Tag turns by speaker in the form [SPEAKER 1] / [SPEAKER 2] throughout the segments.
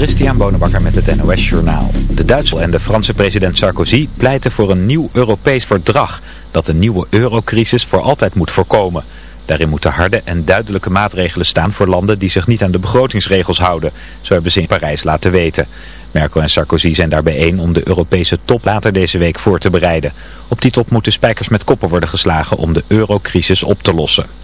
[SPEAKER 1] Christian Bonenbakker met het NOS Journaal. De Duitse en de Franse president Sarkozy pleiten voor een nieuw Europees verdrag dat een nieuwe eurocrisis voor altijd moet voorkomen. Daarin moeten harde en duidelijke maatregelen staan voor landen die zich niet aan de begrotingsregels houden. Zo hebben ze in Parijs laten weten. Merkel en Sarkozy zijn daarbij één om de Europese top later deze week voor te bereiden. Op die top moeten spijkers met koppen worden geslagen om de eurocrisis op te lossen.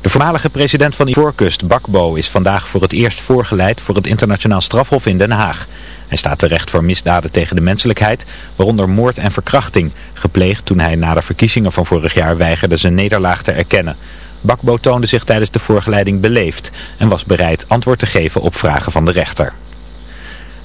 [SPEAKER 1] De voormalige president van Ivoorkust, Bakbo, is vandaag voor het eerst voorgeleid voor het internationaal strafhof in Den Haag. Hij staat terecht voor misdaden tegen de menselijkheid, waaronder moord en verkrachting, gepleegd toen hij na de verkiezingen van vorig jaar weigerde zijn nederlaag te erkennen. Bakbo toonde zich tijdens de voorgeleiding beleefd en was bereid antwoord te geven op vragen van de rechter.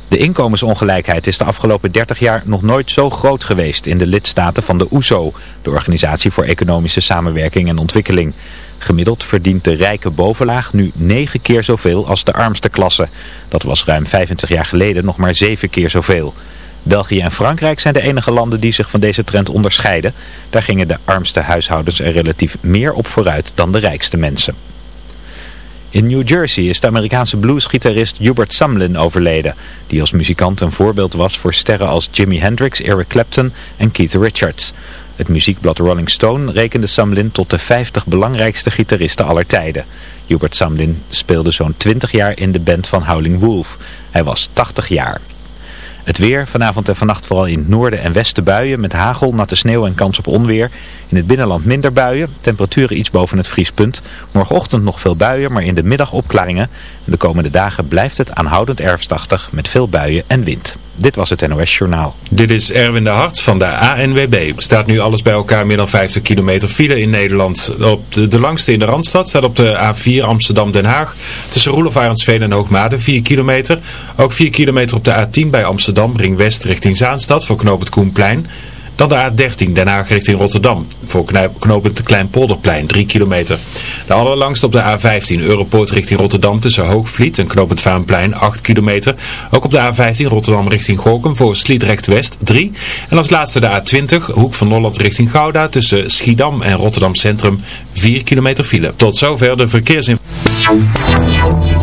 [SPEAKER 1] De inkomensongelijkheid is de afgelopen 30 jaar nog nooit zo groot geweest in de lidstaten van de OESO, e de Organisatie voor Economische Samenwerking en Ontwikkeling. Gemiddeld verdient de rijke bovenlaag nu 9 keer zoveel als de armste klasse. Dat was ruim 25 jaar geleden nog maar 7 keer zoveel. België en Frankrijk zijn de enige landen die zich van deze trend onderscheiden. Daar gingen de armste huishoudens er relatief meer op vooruit dan de rijkste mensen. In New Jersey is de Amerikaanse bluesgitarist Hubert Sumlin overleden, die als muzikant een voorbeeld was voor sterren als Jimi Hendrix, Eric Clapton en Keith Richards. Het muziekblad Rolling Stone rekende Samlin tot de 50 belangrijkste gitaristen aller tijden. Hubert Samlin speelde zo'n 20 jaar in de band van Howling Wolf. Hij was 80 jaar. Het weer, vanavond en vannacht vooral in het noorden en westen buien met hagel, natte sneeuw en kans op onweer. In het binnenland minder buien, temperaturen iets boven het vriespunt. Morgenochtend nog veel buien, maar in de middag opklaringen. De komende dagen blijft het aanhoudend erfstachtig met veel buien en wind. Dit was het NOS Journaal.
[SPEAKER 2] Dit is Erwin de Hart van de ANWB. Staat nu alles bij elkaar meer dan 50 kilometer file in Nederland. Op de, de langste in de Randstad staat op de A4 Amsterdam-Den Haag. Tussen Roelof Arendsveen en Hoogmade 4 kilometer. Ook 4 kilometer op de A10 bij Amsterdam, ring west richting Zaanstad voor knoop het Koenplein. Dan de A13, Den Haag richting Rotterdam. Voor knooppunt Kleinpolderplein, 3 kilometer. De allerlangste op de A15, Europoort richting Rotterdam tussen Hoogvliet en knooppunt Vaanplein, 8 kilometer. Ook op de A15 Rotterdam richting Gorkum voor Sliedrecht West, 3. En als laatste de A20, Hoek van Holland richting Gouda tussen Schiedam en Rotterdam Centrum, 4 kilometer file. Tot zover de verkeersinformatie.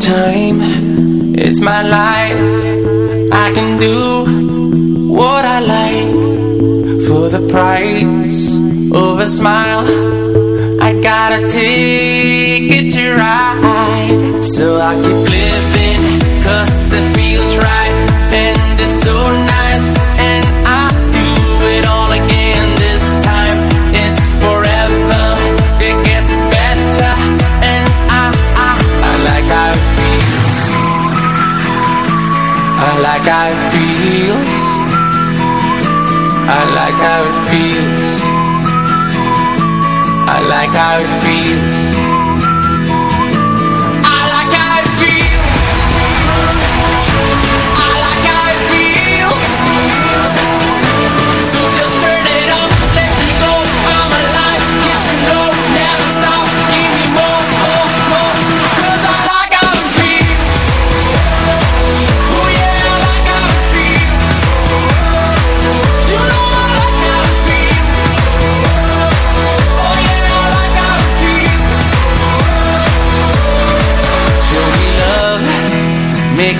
[SPEAKER 3] time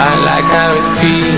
[SPEAKER 3] I like how it feels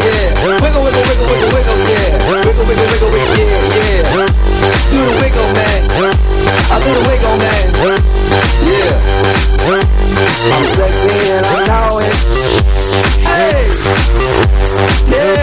[SPEAKER 4] I do the wiggle, man. Yeah. I'm sexy and I know it. Hey. Yeah.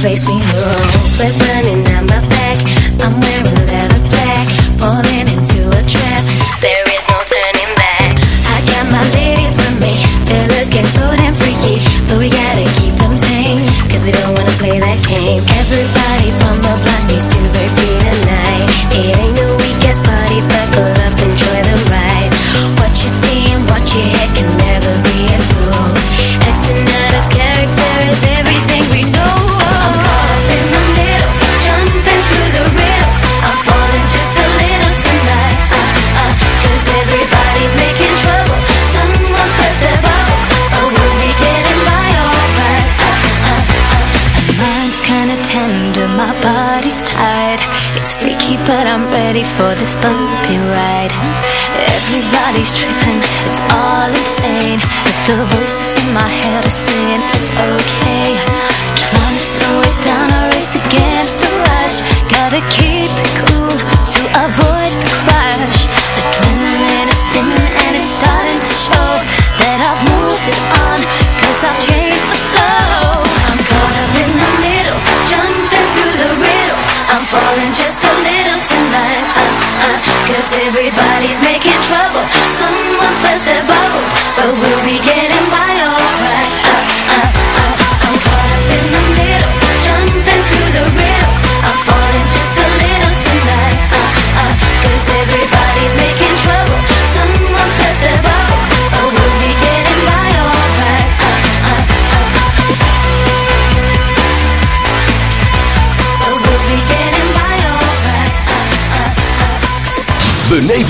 [SPEAKER 5] place me.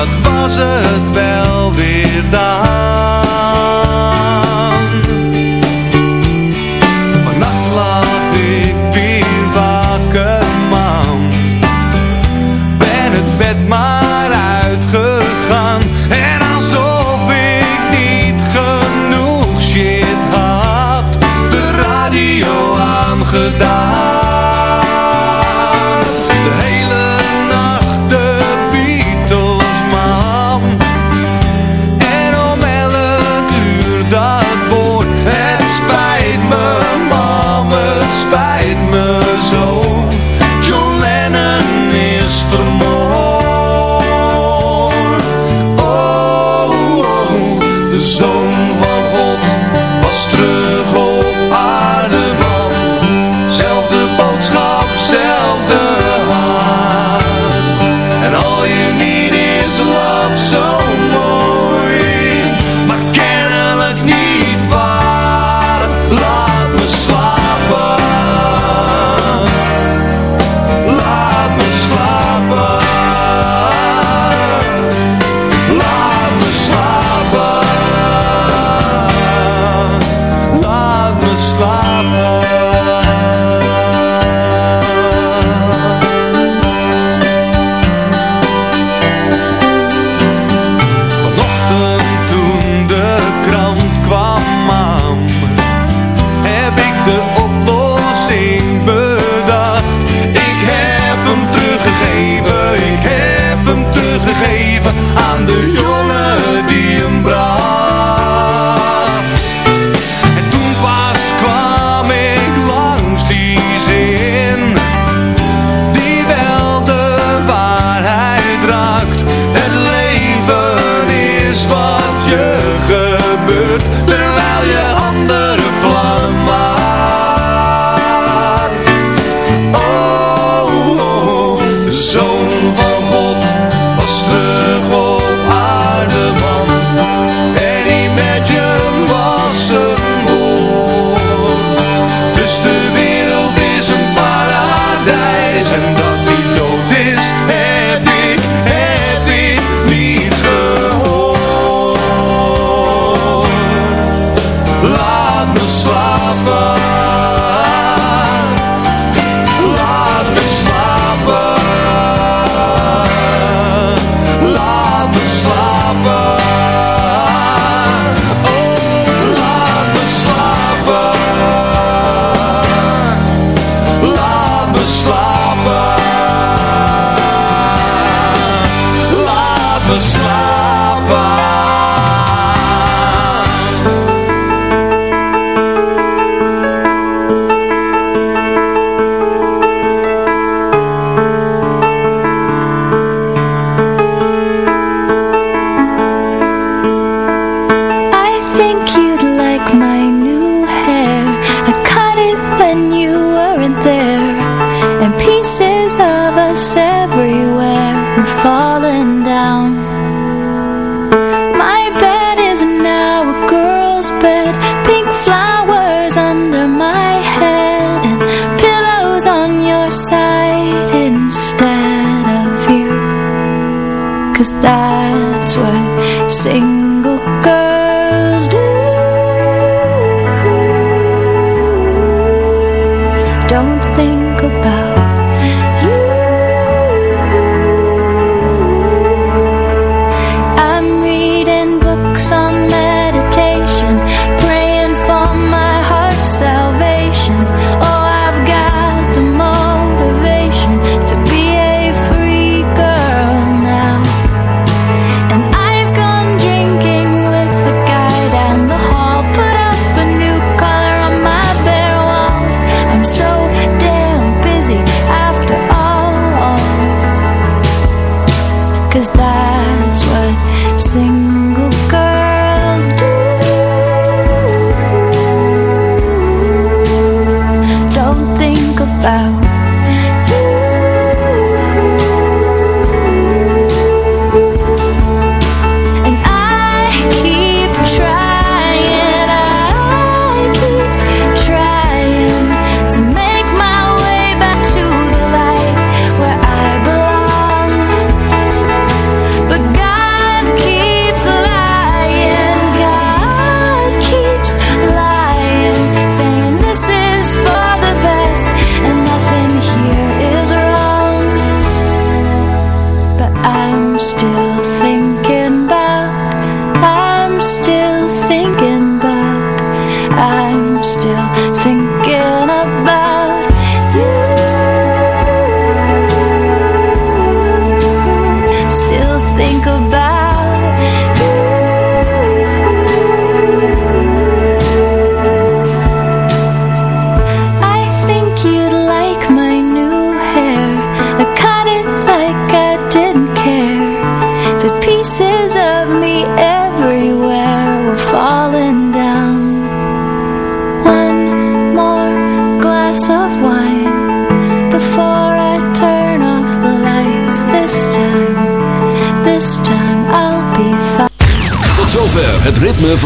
[SPEAKER 6] dat was het